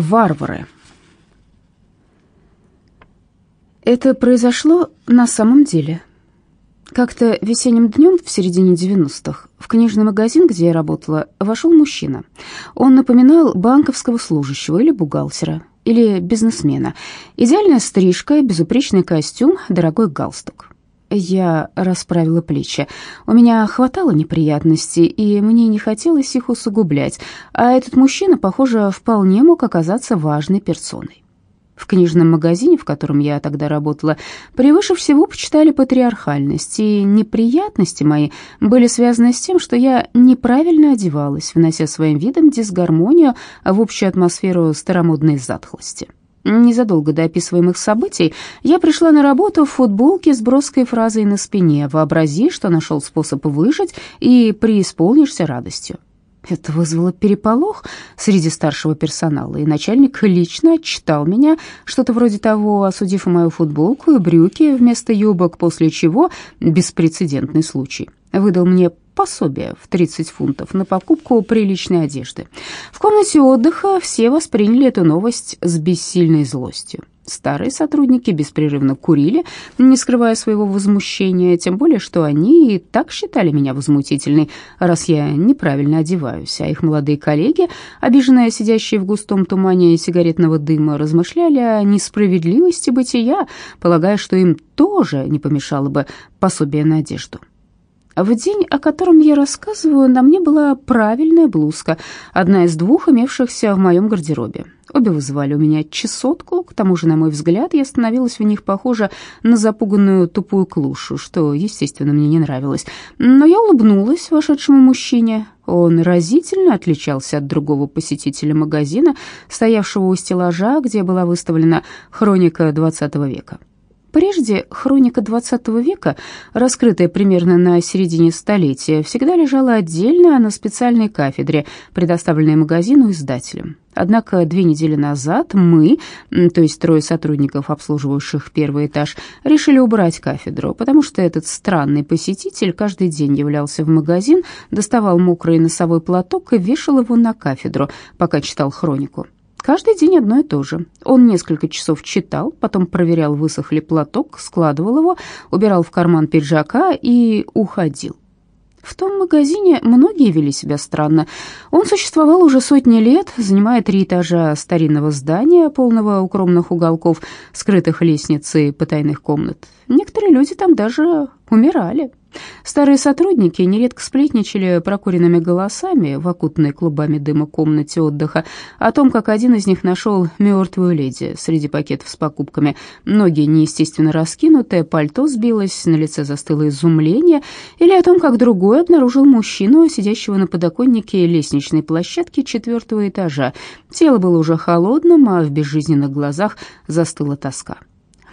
Варвары. Это произошло на самом деле. Как-то весенним днем в середине 90-х в книжный магазин, где я работала, вошел мужчина. Он напоминал банковского служащего или бухгалтера, или бизнесмена. Идеальная стрижка, безупречный костюм, дорогой галстук. Я расправила плечи. У меня хватало неприятностей, и мне не хотелось их усугублять, а этот мужчина, похоже, вполне мог оказаться важной персоной. В книжном магазине, в котором я тогда работала, превыше всего почитали патриархальность, и неприятности мои были связаны с тем, что я неправильно одевалась, внося своим видом дисгармонию в общую атмосферу старомодной затхлости. Незадолго до описываемых событий я пришла на работу в футболке с броской фразой на спине «Вообрази, что нашел способ выжить и преисполнишься радостью». Это вызвало переполох среди старшего персонала, и начальник лично отчитал меня, что-то вроде того, осудив мою футболку, и брюки вместо юбок, после чего, беспрецедентный случай, выдал мне пособие в 30 фунтов на покупку приличной одежды. В комнате отдыха все восприняли эту новость с бессильной злостью. Старые сотрудники беспрерывно курили, не скрывая своего возмущения, тем более, что они и так считали меня возмутительной, раз я неправильно одеваюсь, а их молодые коллеги, обиженные сидящие в густом тумане сигаретного дыма, размышляли о несправедливости бытия, полагая, что им тоже не помешало бы пособие на одежду. В день, о котором я рассказываю, на мне была правильная блузка, одна из двух имевшихся в моем гардеробе. Обе вызывали у меня чесотку, к тому же, на мой взгляд, я становилась в них похожа на запуганную тупую клушу, что, естественно, мне не нравилось. Но я улыбнулась вошедшему мужчине. Он разительно отличался от другого посетителя магазина, стоявшего у стеллажа, где была выставлена хроника XX века. Прежде хроника XX века, раскрытая примерно на середине столетия, всегда лежала отдельно на специальной кафедре, предоставленной магазину издателем. Однако две недели назад мы, то есть трое сотрудников, обслуживающих первый этаж, решили убрать кафедру, потому что этот странный посетитель каждый день являлся в магазин, доставал мокрый носовой платок и вешал его на кафедру, пока читал хронику. Каждый день одно и то же. Он несколько часов читал, потом проверял, высох ли платок, складывал его, убирал в карман пиджака и уходил. В том магазине многие вели себя странно. Он существовал уже сотни лет, занимая три этажа старинного здания, полного укромных уголков, скрытых лестниц и потайных комнат. Некоторые люди там даже умирали. Старые сотрудники нередко сплетничали прокуренными голосами в окутанной клубами дыма комнате отдыха о том, как один из них нашел мертвую леди среди пакетов с покупками. Ноги неестественно раскинутые, пальто сбилось, на лице застыло изумление, или о том, как другой обнаружил мужчину, сидящего на подоконнике лестничной площадки четвертого этажа. Тело было уже холодным, а в безжизненных глазах застыла тоска.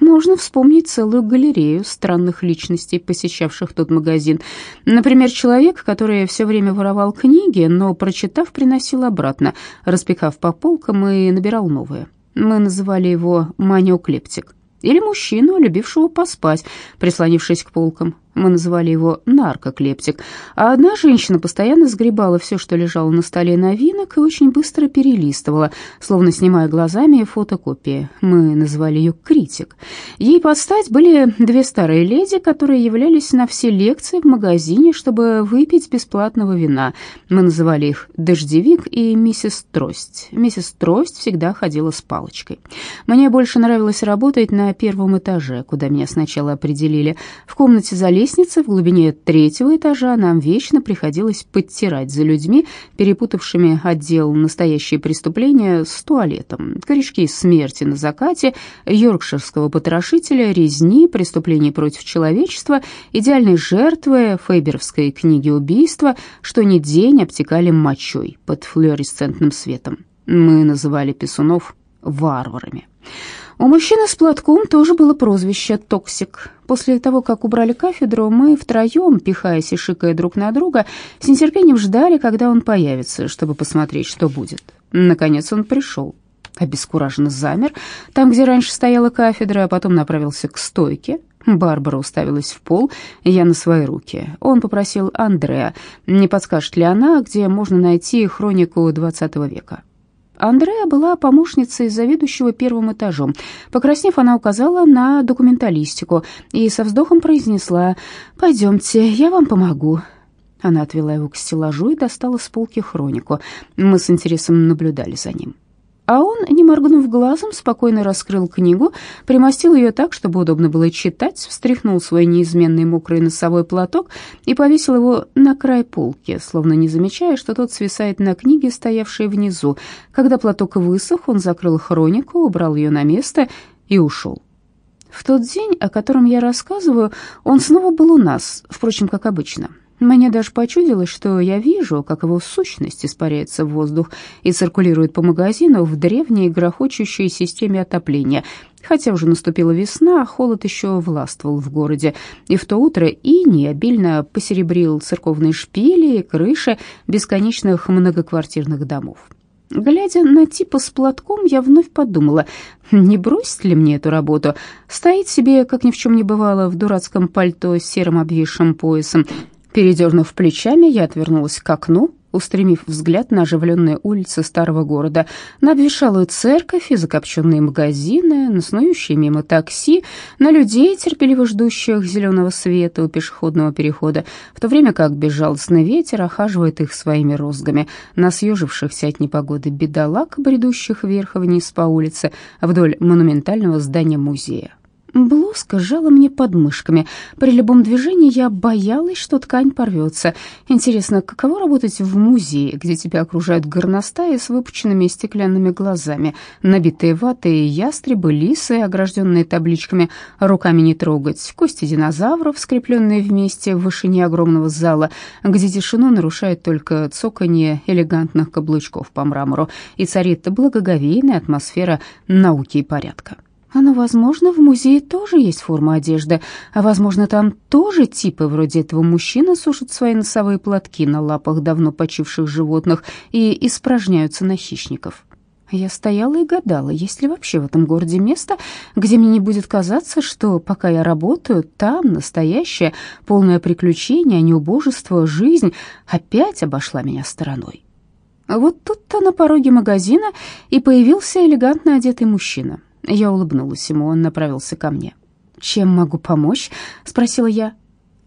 Можно вспомнить целую галерею странных личностей, посещавших тот магазин. Например, человек, который все время воровал книги, но, прочитав, приносил обратно, распекав по полкам и набирал новые. Мы называли его маниоклептик. Или мужчину, любившего поспать, прислонившись к полкам. Мы называли его наркоклептик. А одна женщина постоянно сгребала все, что лежало на столе новинок, и очень быстро перелистывала, словно снимая глазами фотокопии. Мы называли ее критик. Ей под стать были две старые леди, которые являлись на все лекции в магазине, чтобы выпить бесплатного вина. Мы называли их «Дождевик» и «Миссис Трость». Миссис Трость всегда ходила с палочкой. Мне больше нравилось работать на первом этаже, куда меня сначала определили. В комнате за лестнице в глубине третьего этажа нам вечно приходилось подтирать за людьми, перепутавшими отдел «Настоящие преступления» с туалетом. Корешки смерти на закате, йоркширского потрошителя, резни, преступлений против человечества, идеальной жертвы, фейберовской книги убийства, что ни день обтекали мочой под флуоресцентным светом. Мы называли писунов варварами. У мужчины с платком тоже было прозвище «Токсик». После того, как убрали кафедру, мы втроем, пихаясь и шикая друг на друга, с нетерпением ждали, когда он появится, чтобы посмотреть, что будет. Наконец он пришел. Обескураженно замер, там, где раньше стояла кафедра, а потом направился к стойке. Барбара уставилась в пол, я на свои руки. Он попросил Андреа, не подскажет ли она, где можно найти хронику XX века. Андреа была помощницей заведующего первым этажом. Покраснев, она указала на документалистику и со вздохом произнесла «Пойдемте, я вам помогу». Она отвела его к стеллажу и достала с полки хронику. Мы с интересом наблюдали за ним. А он, не моргнув глазом, спокойно раскрыл книгу, примостил ее так, чтобы удобно было читать, встряхнул свой неизменный мокрый носовой платок и повесил его на край полки, словно не замечая, что тот свисает на книге, стоявшей внизу. Когда платок высох, он закрыл хронику, убрал ее на место и ушел. В тот день, о котором я рассказываю, он снова был у нас, впрочем, как обычно — мне даже почудилось, что я вижу, как его сущность испаряется в воздух и циркулирует по магазину в древней грохочущей системе отопления. Хотя уже наступила весна, а холод еще властвовал в городе, и в то утро иней обильно посеребрил церковные шпили и крыши бесконечных многоквартирных домов. Глядя на типа с платком, я вновь подумала, не бросить ли мне эту работу? Стоит себе, как ни в чем не бывало, в дурацком пальто с серым обвисшим поясом, Передернув плечами, я отвернулась к окну, устремив взгляд на оживленные улицы старого города, на обветшалую церковь и закопченные магазины, на снующие мимо такси, на людей, терпеливо ждущих зеленого света у пешеходного перехода, в то время как безжалостный ветер охаживает их своими розгами, на съежившихся от непогоды бедолаг, бредущих вверх и вниз по улице вдоль монументального здания музея. Блузка сжала мне подмышками. При любом движении я боялась, что ткань порвется. Интересно, каково работать в музее, где тебя окружают горностаи с выпученными стеклянными глазами, набитые ватой ястребы, лисы, огражденные табличками «Руками не трогать», кости динозавров, скрепленные вместе в вышине огромного зала, где тишину нарушает только цоканье элегантных каблучков по мрамору, и царит благоговейная атмосфера науки и порядка. Оно, возможно, в музее тоже есть форма одежды, а, возможно, там тоже типы вроде этого мужчины сушат свои носовые платки на лапах давно почивших животных и испражняются на хищников. Я стояла и гадала, есть ли вообще в этом городе место, где мне не будет казаться, что пока я работаю, там настоящая, полное приключение, а не убожество, жизнь опять обошла меня стороной. Вот тут-то на пороге магазина и появился элегантно одетый мужчина. Я улыбнулась ему, он направился ко мне. «Чем могу помочь?» — спросила я.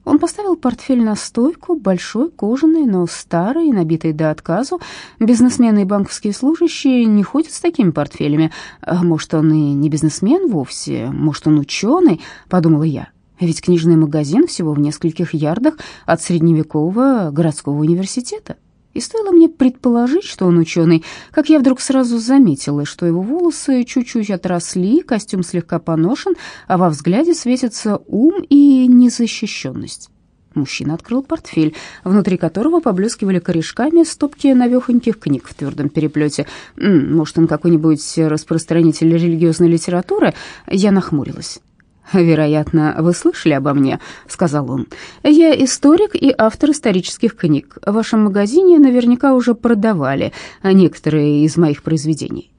Он поставил портфель на стойку, большой, кожаный, но старый, набитый до отказу. Бизнесмены и банковские служащие не ходят с такими портфелями. А может, он и не бизнесмен вовсе, может, он ученый, подумала я. Ведь книжный магазин всего в нескольких ярдах от средневекового городского университета. И стоило мне предположить, что он ученый, как я вдруг сразу заметила, что его волосы чуть-чуть отросли, костюм слегка поношен, а во взгляде светится ум и незащищенность. Мужчина открыл портфель, внутри которого поблескивали корешками стопки навехоньких книг в твердом переплете. Может, он какой-нибудь распространитель религиозной литературы? Я нахмурилась. «Вероятно, вы слышали обо мне», — сказал он. «Я историк и автор исторических книг. В вашем магазине наверняка уже продавали некоторые из моих произведений».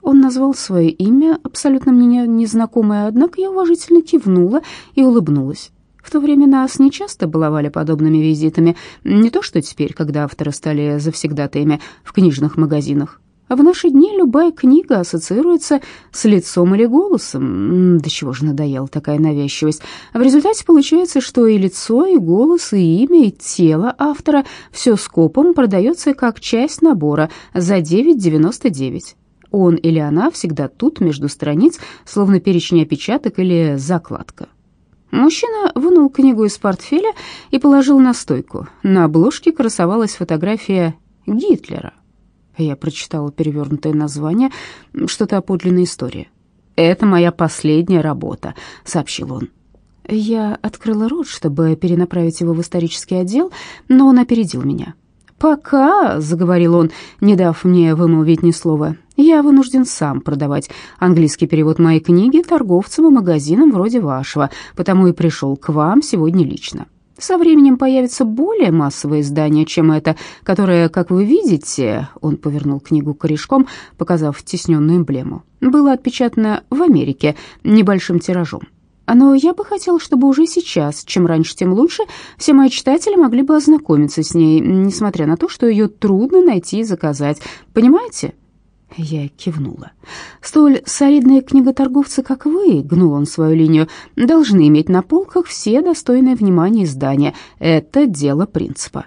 Он назвал свое имя, абсолютно мне незнакомое, однако я уважительно кивнула и улыбнулась. В то время нас нечасто баловали подобными визитами, не то что теперь, когда авторы стали завсегдатаями в книжных магазинах. В наши дни любая книга ассоциируется с лицом или голосом. До чего же надоела такая навязчивость. В результате получается, что и лицо, и голос, и имя, и тело автора все скопом продается как часть набора за 9,99. Он или она всегда тут, между страниц, словно перечень опечаток или закладка. Мужчина вынул книгу из портфеля и положил на стойку. На обложке красовалась фотография Гитлера. Я прочитала перевернутое название, что-то о подлинной истории. «Это моя последняя работа», — сообщил он. Я открыла рот, чтобы перенаправить его в исторический отдел, но он опередил меня. «Пока», — заговорил он, не дав мне вымолвить ни слова, — «я вынужден сам продавать английский перевод моей книги торговцам и магазинам вроде вашего, потому и пришел к вам сегодня лично. Со временем появится более массовое издание, чем это, которое, как вы видите, он повернул книгу корешком, показав тесненную эмблему, было отпечатано в Америке небольшим тиражом. Но я бы хотела, чтобы уже сейчас, чем раньше, тем лучше, все мои читатели могли бы ознакомиться с ней, несмотря на то, что ее трудно найти и заказать. Понимаете? Я кивнула. «Столь солидные книготорговцы, как вы, — гнул он свою линию, — должны иметь на полках все достойные внимания издания. Это дело принципа».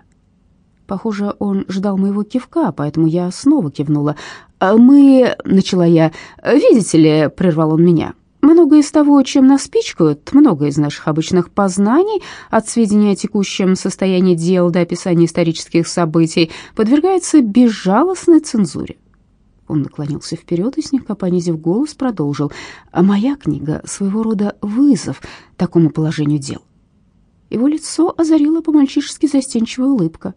Похоже, он ждал моего кивка, поэтому я снова кивнула. «А «Мы...» — начала я. «Видите ли...» — прервал он меня. Многое из того, чем нас пичкают, многое из наших обычных познаний, от сведений о текущем состоянии дел до описания исторических событий, подвергается безжалостной цензуре. Он наклонился вперед и, слегка понизив голос, продолжил. «А моя книга — своего рода вызов такому положению дел». Его лицо озарила по-мальчишески застенчивая улыбка.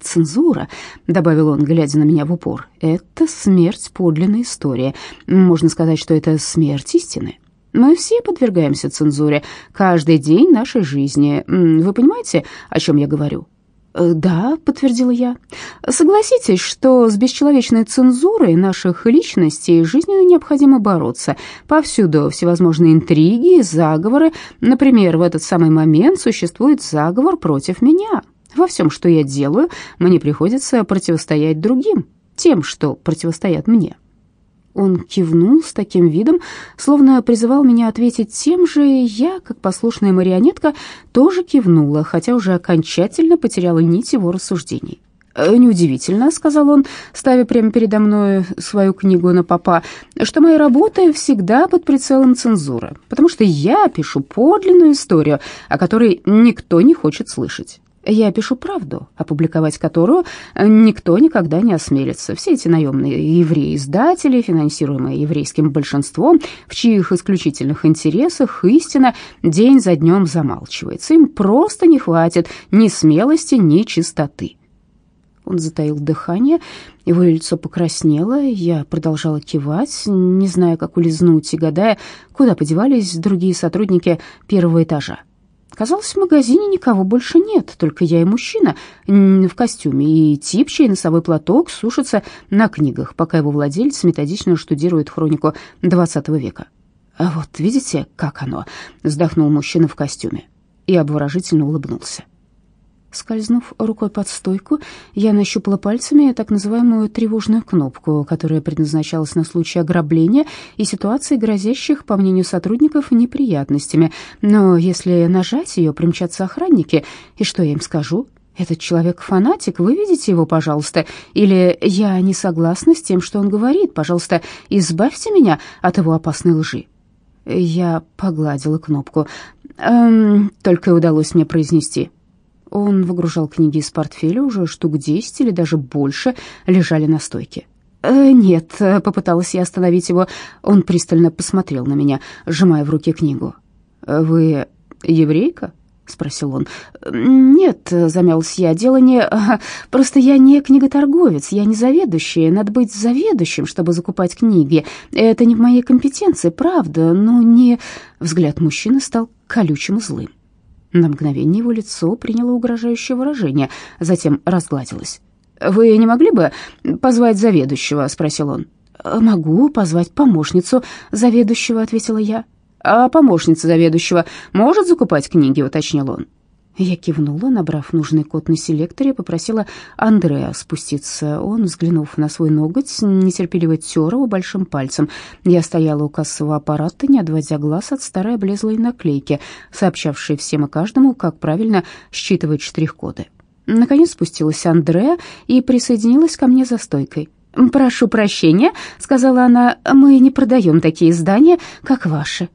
«Цензура», — добавил он, глядя на меня в упор, — «это смерть подлинная история. Можно сказать, что это смерть истины. Мы все подвергаемся цензуре каждый день нашей жизни. Вы понимаете, о чем я говорю?» Э, «Да», — подтвердила я. «Согласитесь, что с бесчеловечной цензурой наших личностей жизненно необходимо бороться. Повсюду всевозможные интриги, заговоры. Например, в этот самый момент существует заговор против меня. Во всем, что я делаю, мне приходится противостоять другим, тем, что противостоят мне». Он кивнул с таким видом, словно призывал меня ответить тем же, и я, как послушная марионетка, тоже кивнула, хотя уже окончательно потеряла нить его рассуждений. «Э, «Неудивительно», — сказал он, ставя прямо передо мной свою книгу на попа, «что моя работа всегда под прицелом цензуры, потому что я пишу подлинную историю, о которой никто не хочет слышать. Я пишу правду, опубликовать которую никто никогда не осмелится. Все эти наемные евреи-издатели, финансируемые еврейским большинством, в чьих исключительных интересах истина день за днем замалчивается. Им просто не хватит ни смелости, ни чистоты. Он затаил дыхание, его лицо покраснело, я продолжала кивать, не зная, как улизнуть, и гадая, куда подевались другие сотрудники первого этажа. Казалось, в магазине никого больше нет, только я и мужчина в костюме, и тип, чей носовой платок сушится на книгах, пока его владелец методично штудирует хронику XX века. «А вот видите, как оно?» — вздохнул мужчина в костюме и обворожительно улыбнулся. Скользнув рукой под стойку, я нащупала пальцами так называемую тревожную кнопку, которая предназначалась на случай ограбления и ситуаций, грозящих, по мнению сотрудников, неприятностями. Но если нажать ее, примчатся охранники, и что я им скажу? Этот человек фанатик, вы видите его, пожалуйста? Или я не согласна с тем, что он говорит, пожалуйста, избавьте меня от его опасной лжи. Я погладила кнопку. Эм, только удалось мне произнести — он выгружал книги из портфеля, уже штук десять или даже больше лежали на стойке. «Э, «Нет», — попыталась я остановить его. Он пристально посмотрел на меня, сжимая в руке книгу. «Вы еврейка?» — спросил он. «Нет», — замялась я, — «дело не... Просто я не книготорговец, я не заведующий. Надо быть заведующим, чтобы закупать книги. Это не в моей компетенции, правда, но не...» Взгляд мужчины стал колючим и злым. На мгновение его лицо приняло угрожающее выражение, затем разгладилось. «Вы не могли бы позвать заведующего?» — спросил он. «Могу позвать помощницу заведующего», — ответила я. «А помощница заведующего может закупать книги?» — уточнил он. Я кивнула, набрав нужный код на селекторе, попросила Андрея спуститься. Он, взглянув на свой ноготь, нетерпеливо тер его большим пальцем. Я стояла у кассового аппарата, не отводя глаз от старой облезлой наклейки, сообщавшей всем и каждому, как правильно считывать штрих-коды. Наконец спустилась Андрея и присоединилась ко мне за стойкой. «Прошу прощения», — сказала она, — «мы не продаем такие издания, как ваши».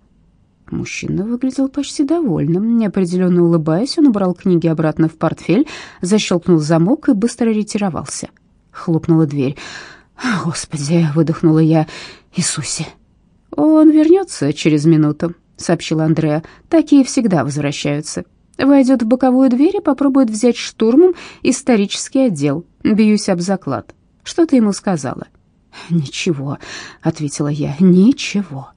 Мужчина выглядел почти довольным. Неопределенно улыбаясь, он убрал книги обратно в портфель, защелкнул замок и быстро ретировался. Хлопнула дверь. «Господи!» — выдохнула я. «Иисусе!» «Он вернется через минуту», — сообщила Андреа. «Такие всегда возвращаются. Войдет в боковую дверь и попробует взять штурмом исторический отдел. Бьюсь об заклад. Что ты ему сказала?» «Ничего», — ответила я, — «ничего».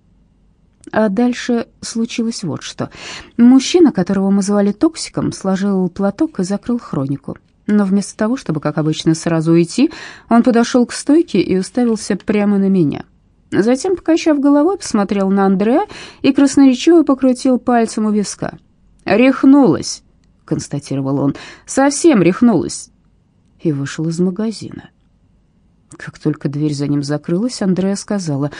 А дальше случилось вот что. Мужчина, которого мы звали Токсиком, сложил платок и закрыл хронику. Но вместо того, чтобы, как обычно, сразу уйти, он подошел к стойке и уставился прямо на меня. Затем, покачав головой, посмотрел на Андреа и красноречиво покрутил пальцем у виска. «Рехнулась», — констатировал он, — «совсем рехнулась». И вышел из магазина. Как только дверь за ним закрылась, Андреа сказала,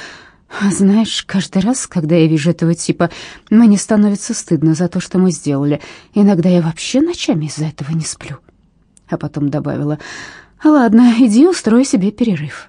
«Знаешь, каждый раз, когда я вижу этого типа, мне становится стыдно за то, что мы сделали. Иногда я вообще ночами из-за этого не сплю». А потом добавила, «Ладно, иди устрой себе перерыв».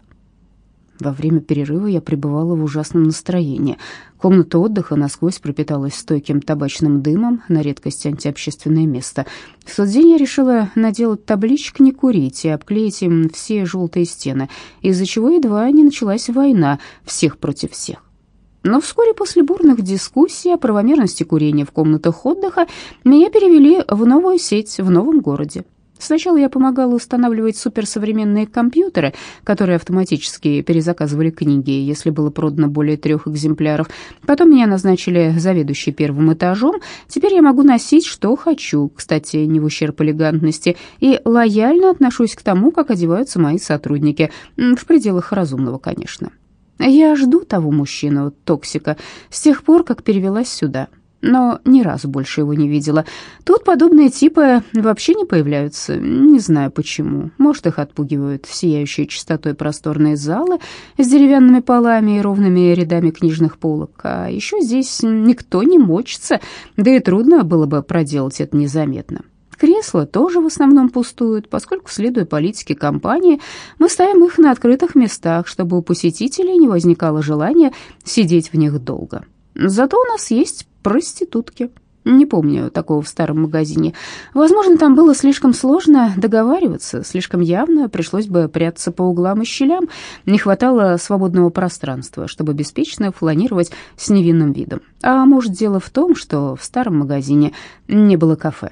Во время перерыва я пребывала в ужасном настроении. Комната отдыха насквозь пропиталась стойким табачным дымом, на редкость антиобщественное место. В тот день я решила наделать табличек «Не курить» и обклеить им все желтые стены, из-за чего едва не началась война всех против всех. Но вскоре после бурных дискуссий о правомерности курения в комнатах отдыха меня перевели в новую сеть в новом городе. Сначала я помогала устанавливать суперсовременные компьютеры, которые автоматически перезаказывали книги, если было продано более трех экземпляров. Потом меня назначили заведующей первым этажом. Теперь я могу носить, что хочу, кстати, не в ущерб элегантности, и лояльно отношусь к тому, как одеваются мои сотрудники, в пределах разумного, конечно. Я жду того мужчину, токсика, с тех пор, как перевелась сюда но ни разу больше его не видела. Тут подобные типы вообще не появляются, не знаю почему. Может, их отпугивают сияющие чистотой просторные залы с деревянными полами и ровными рядами книжных полок. А еще здесь никто не мочится, да и трудно было бы проделать это незаметно. Кресла тоже в основном пустуют, поскольку, следуя политике компании, мы ставим их на открытых местах, чтобы у посетителей не возникало желания сидеть в них долго. Зато у нас есть проститутки. Не помню такого в старом магазине. Возможно, там было слишком сложно договариваться, слишком явно, пришлось бы прятаться по углам и щелям. Не хватало свободного пространства, чтобы беспечно фланировать с невинным видом. А может, дело в том, что в старом магазине не было кафе.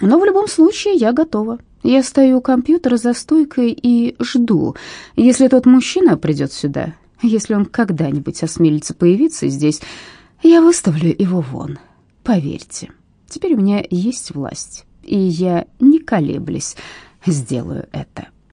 Но в любом случае я готова. Я стою у компьютера за стойкой и жду. Если тот мужчина придет сюда, если он когда-нибудь осмелится появиться здесь, я выставлю его вон. Поверьте, теперь у меня есть власть, и я, не колеблясь, сделаю это.